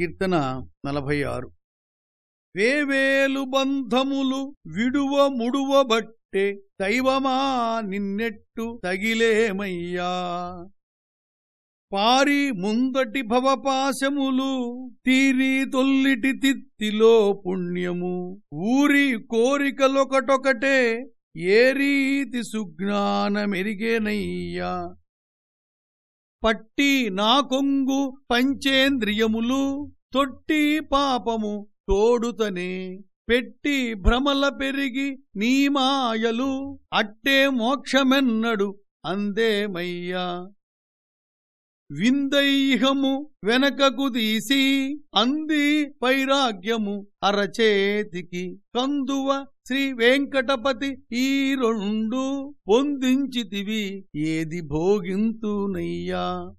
కీర్తన నలభై ఆరు వేవేలు బంధములు విడువ ముడువ బట్టే దైవమా నిన్నెట్టు తగిలేమయ్యా. పారి ముందటి భవపాశములు తీరి తొల్లిటి తిత్తిలో పుణ్యము. ఊరి కోరికలొకటొకటే ఏ రీతి సుజ్ఞానమెరిగేనయ్యా. పట్టి నా కొంగు పంచేంద్రియములు తొట్టి పాపము తోడుతనే పెట్టి భ్రమల పెరిగి నీ మాయలు అట్టే మోక్షమెన్నడు అందేమయ్యా. విందైహము వెనకకు తీసి అంది పైరాగ్యము అరచేతికి. కందువ శ్రీ వెంకటపతి ఈ రెండు పొందించితివి. ఏది భోగింతునయ్యా?